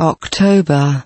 October.